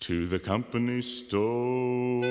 to the company store.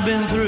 I've been through.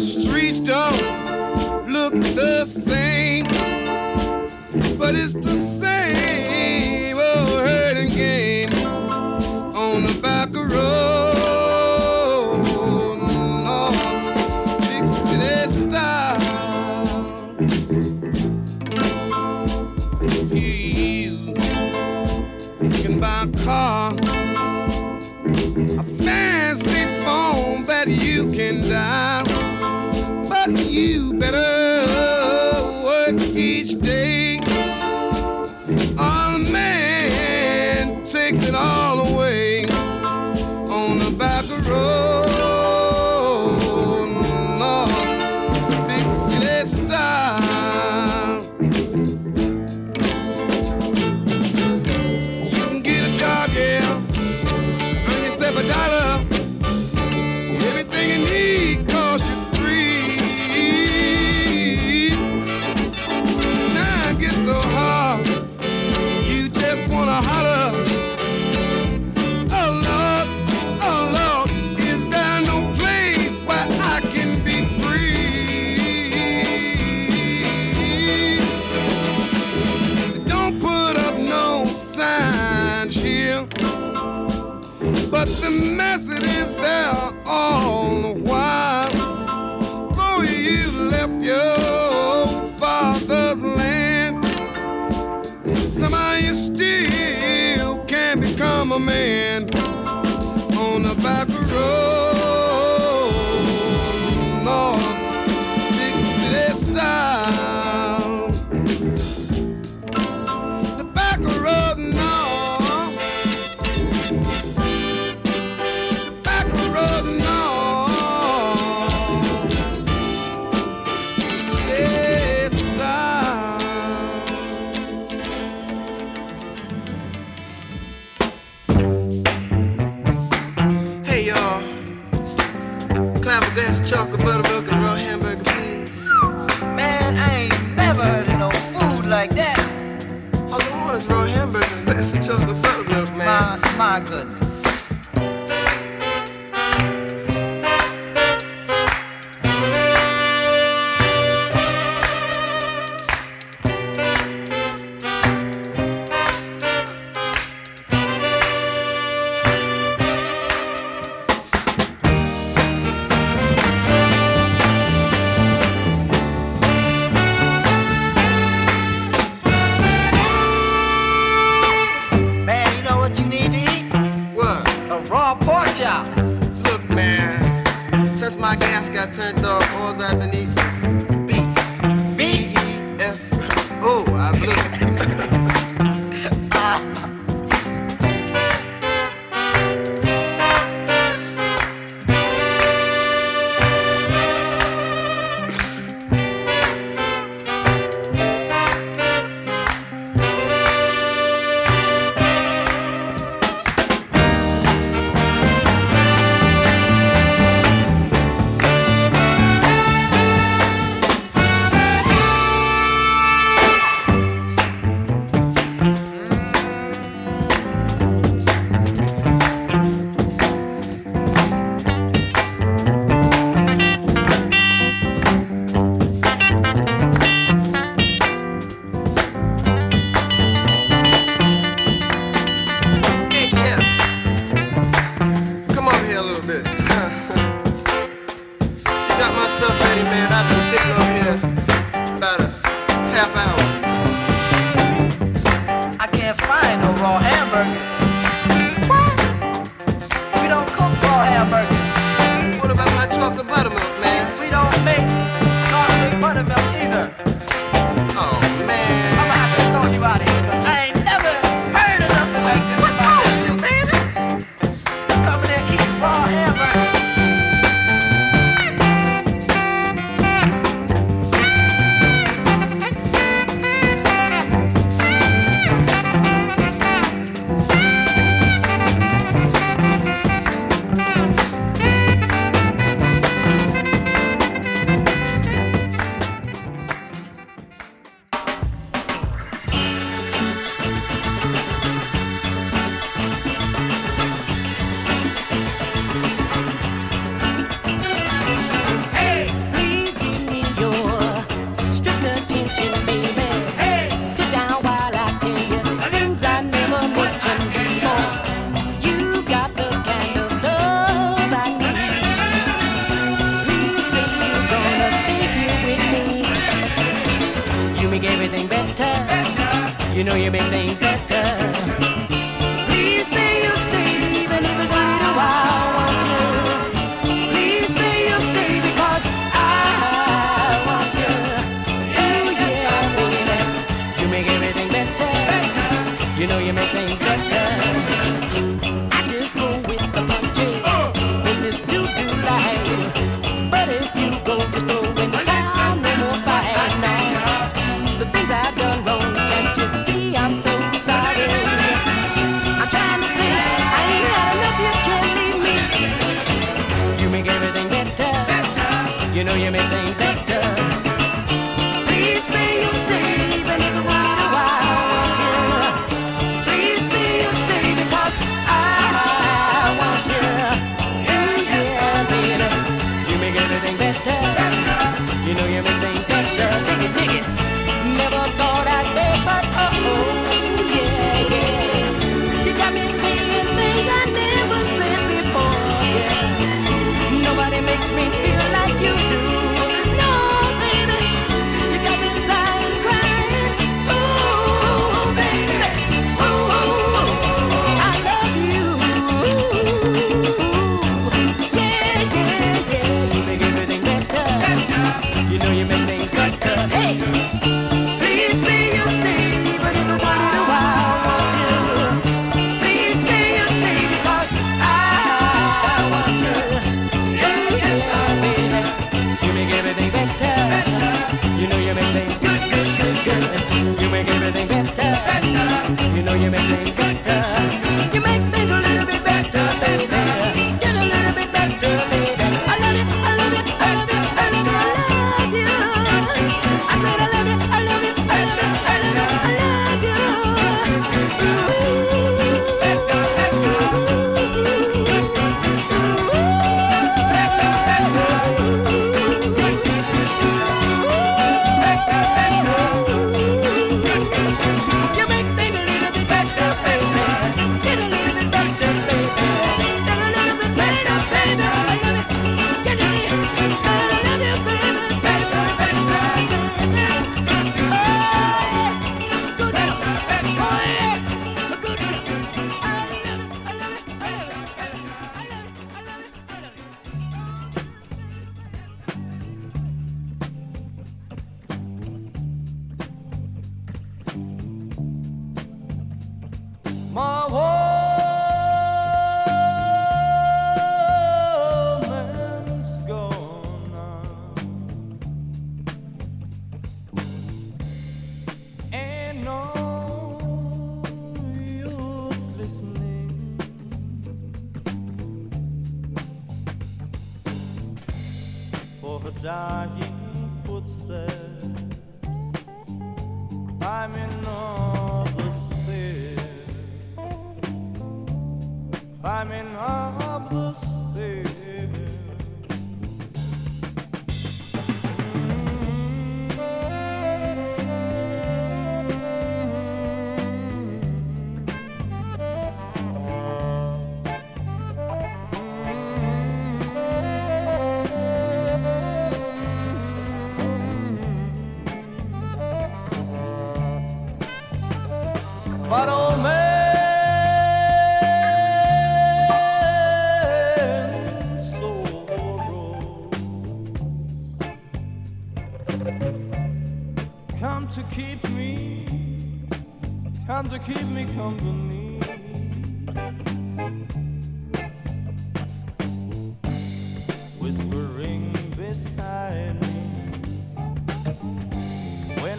The streets don't look the same, but it's the same old hurting game on the back of road. No, big city style. You can buy a car, a fancy phone that you can dial. six and all left your father's land. Somehow you still can become a man. my goodness.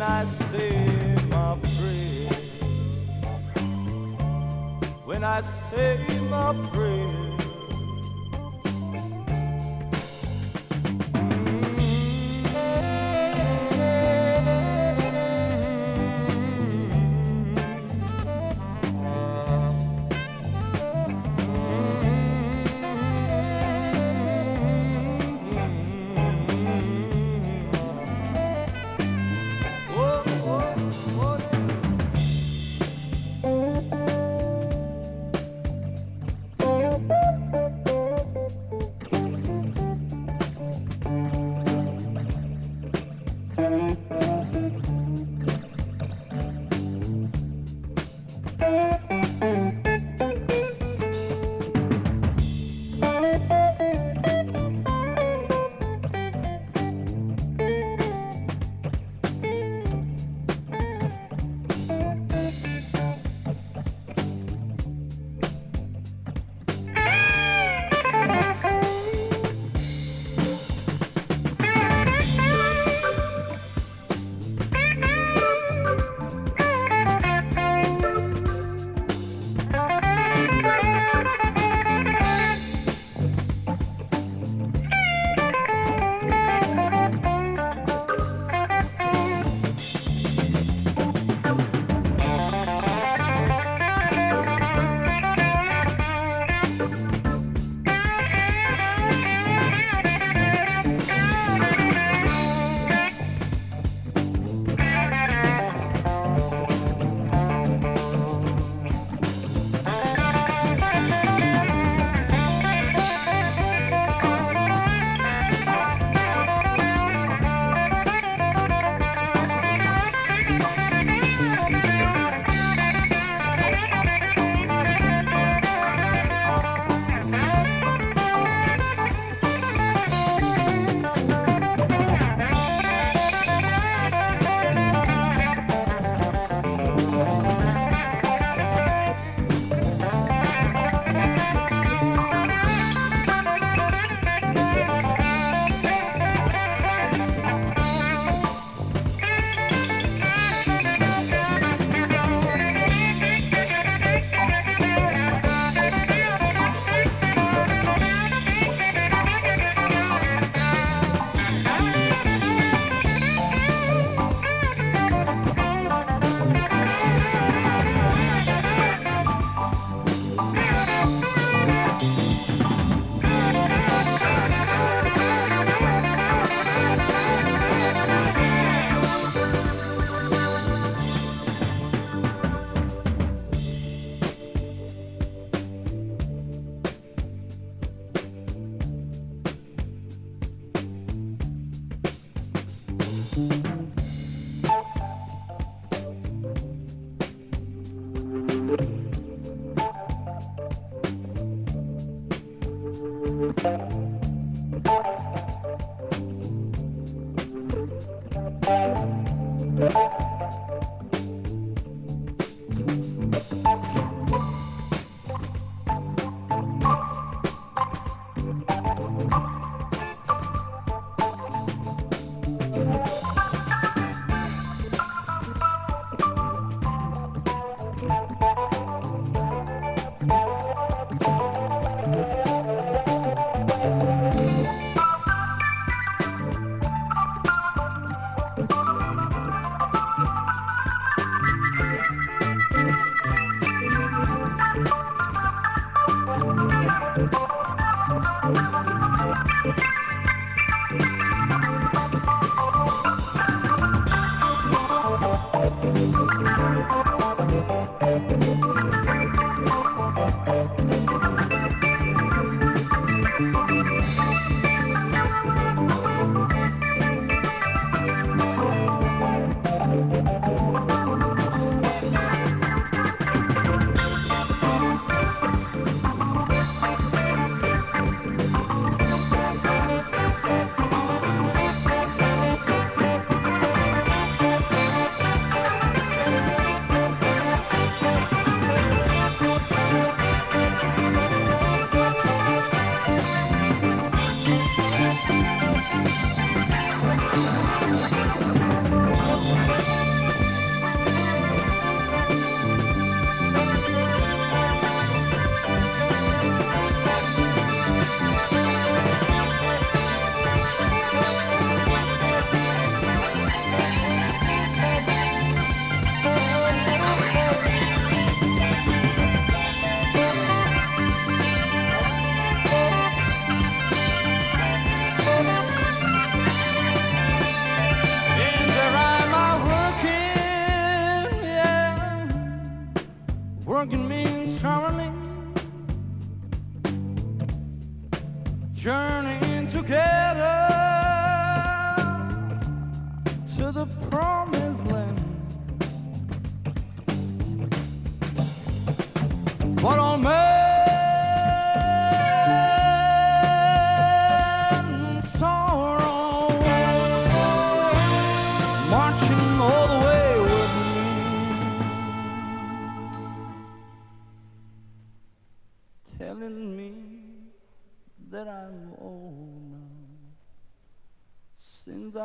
when I say my prayer, when I say my prayer.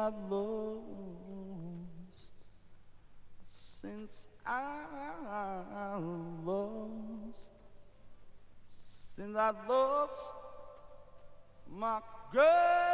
I've lost since I lost since I lost my girl.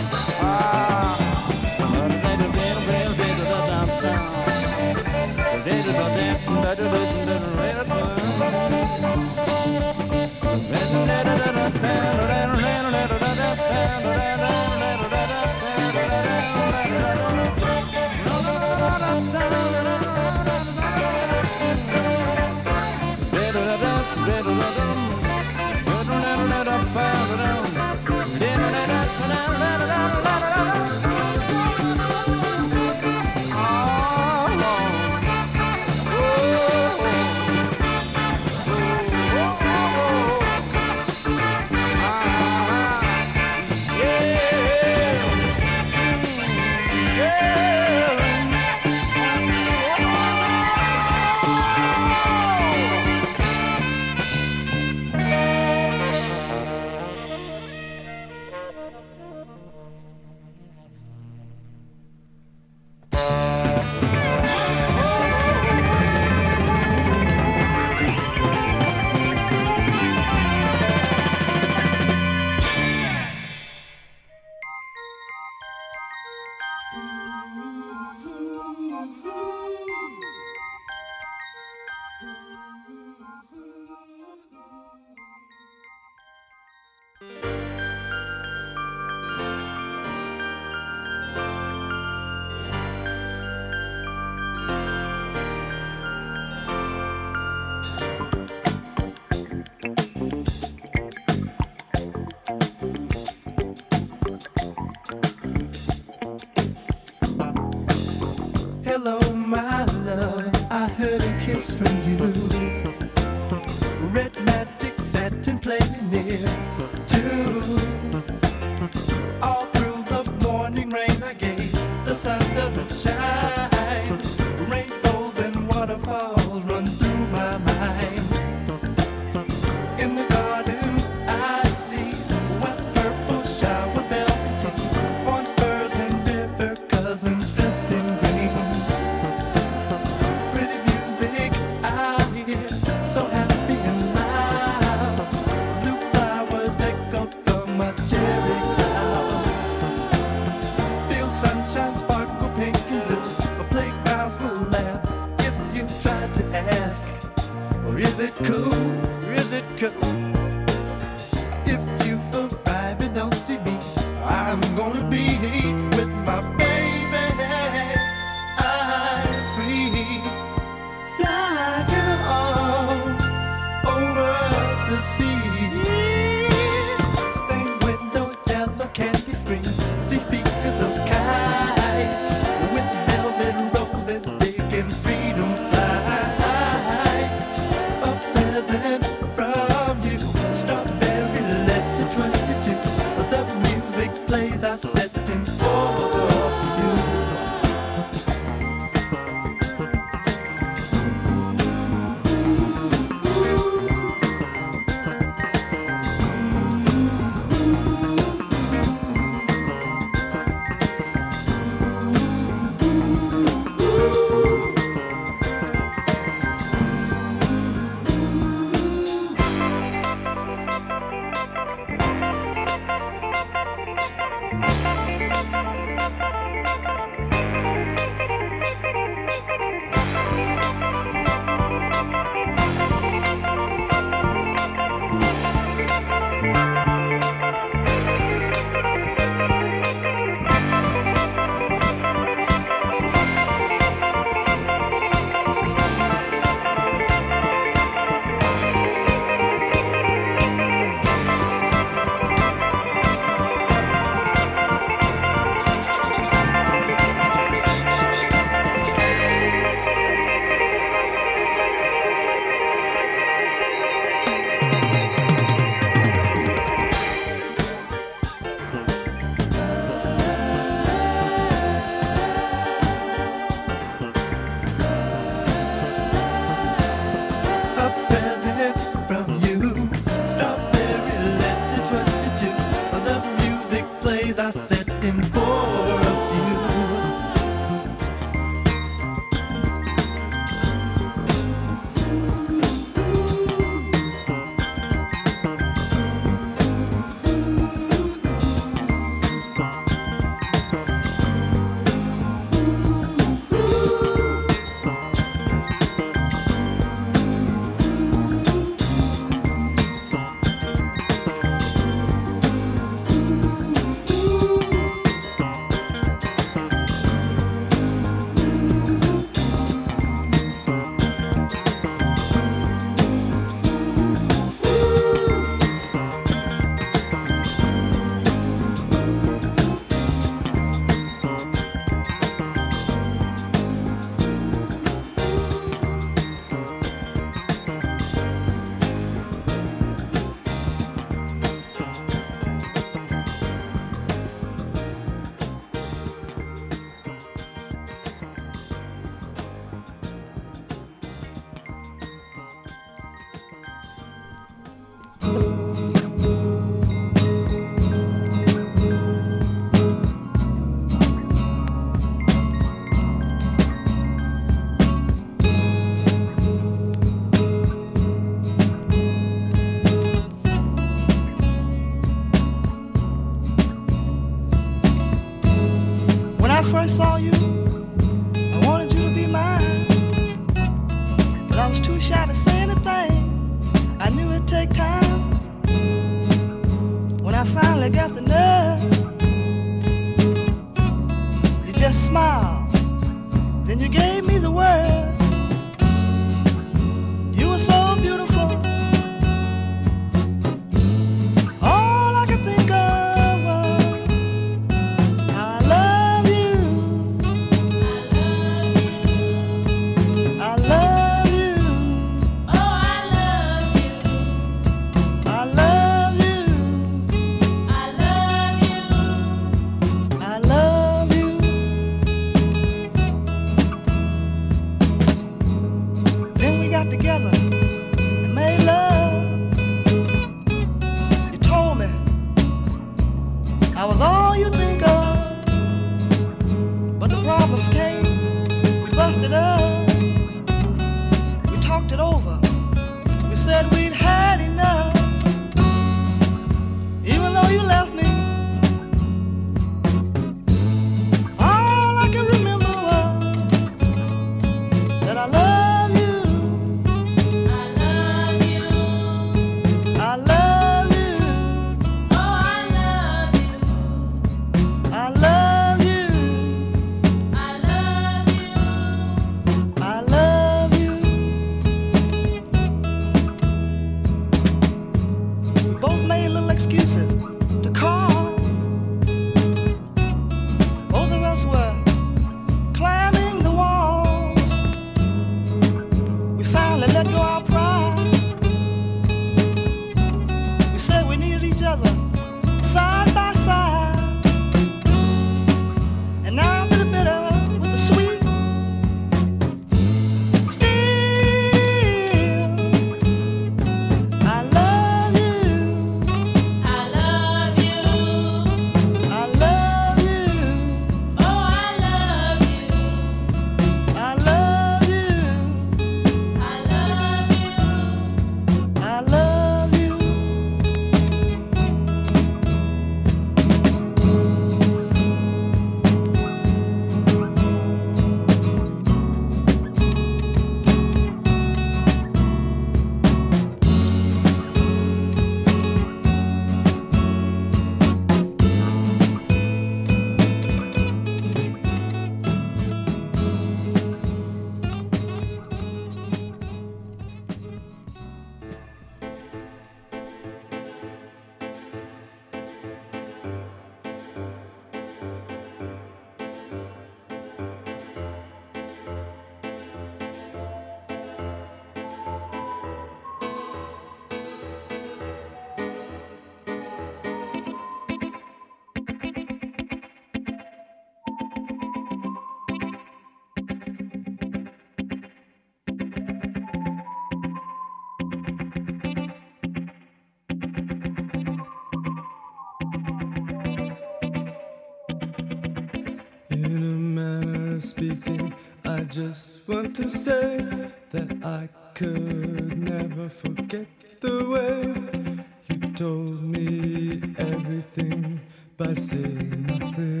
speaking, I just want to say that I could never forget the way you told me everything by saying nothing.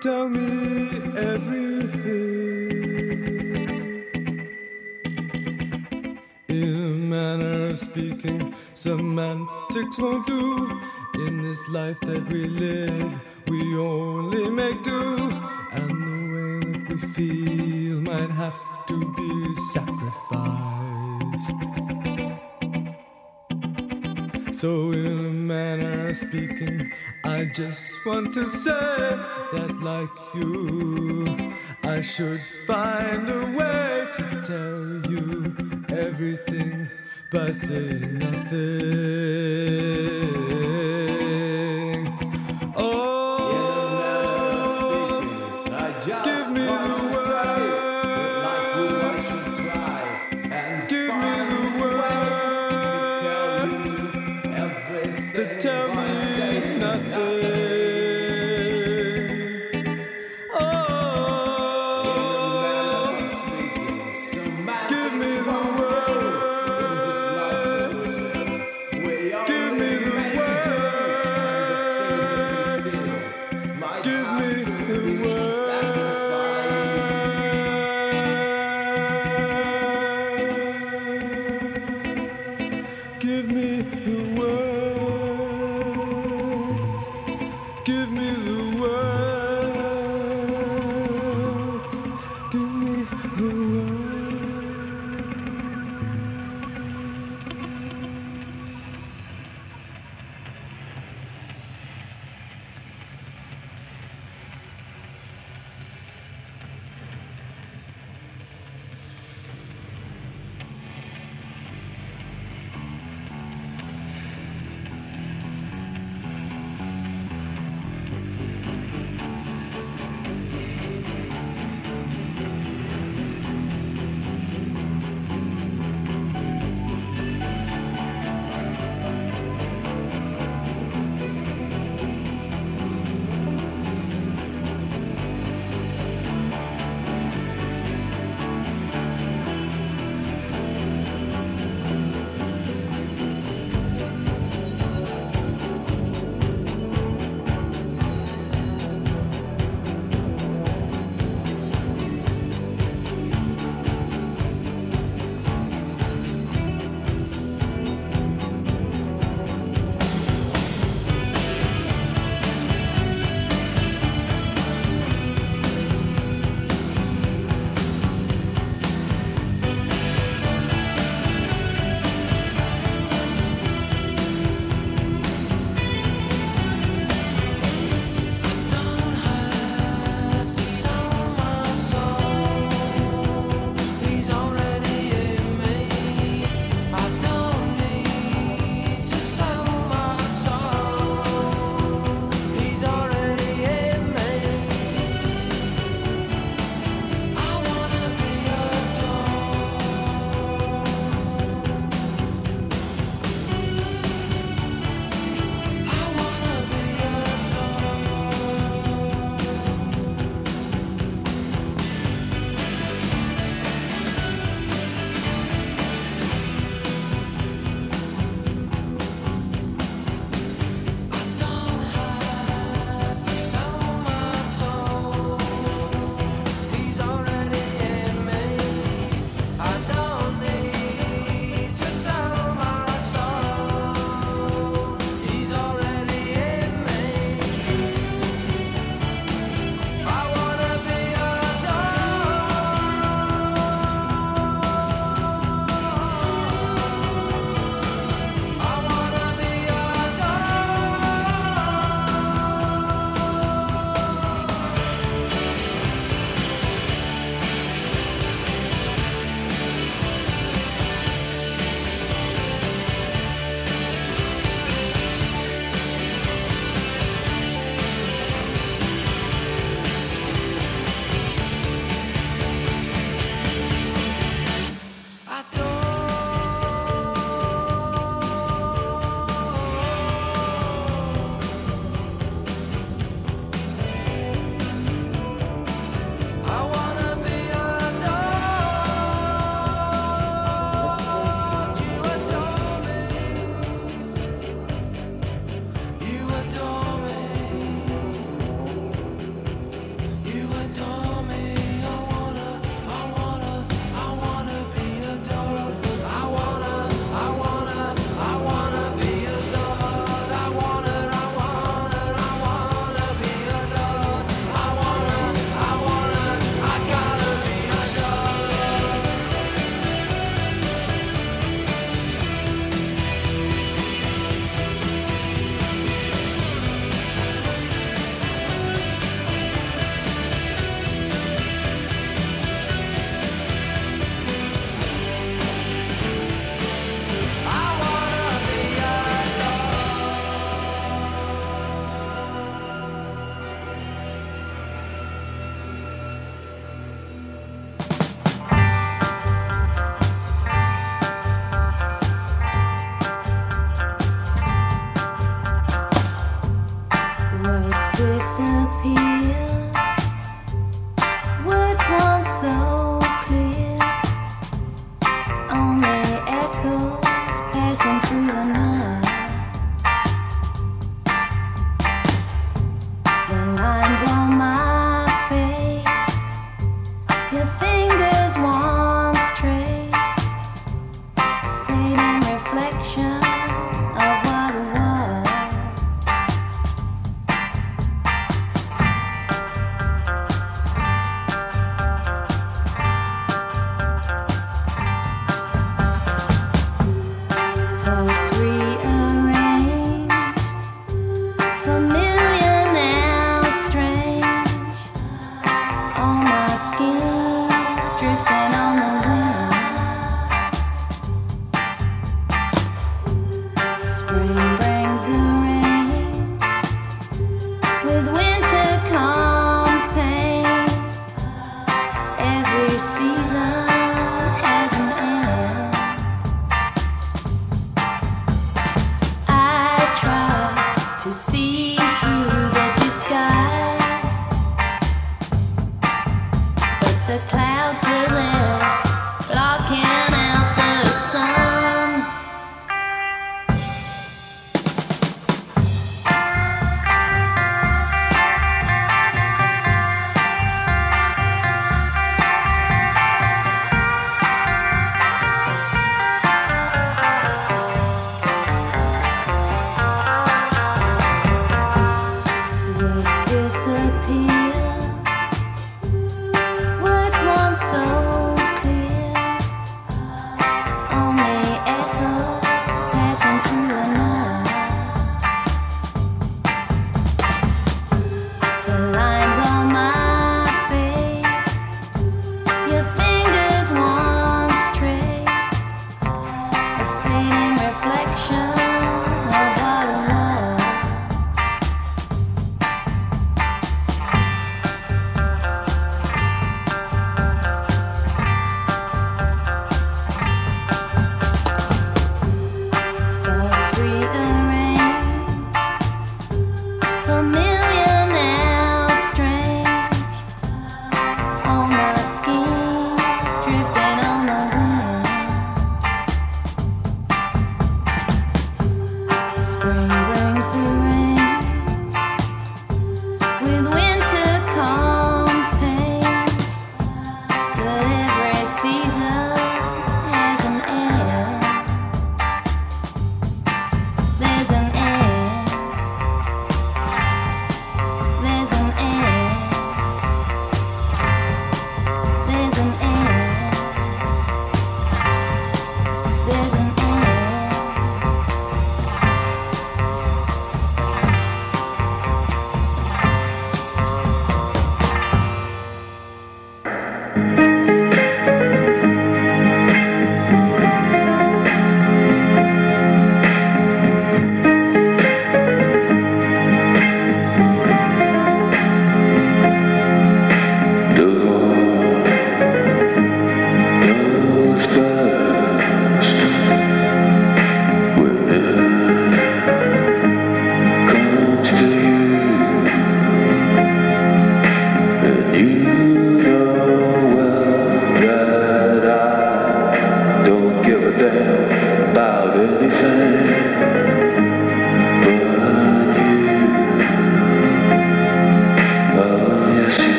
Tell me everything. In a manner of speaking, semantics won't do. In this life that we live, we only make do. And the way that we feel might have to be sacrificed. speaking. I just want to say that, like you, I should find a way to tell you everything by saying nothing.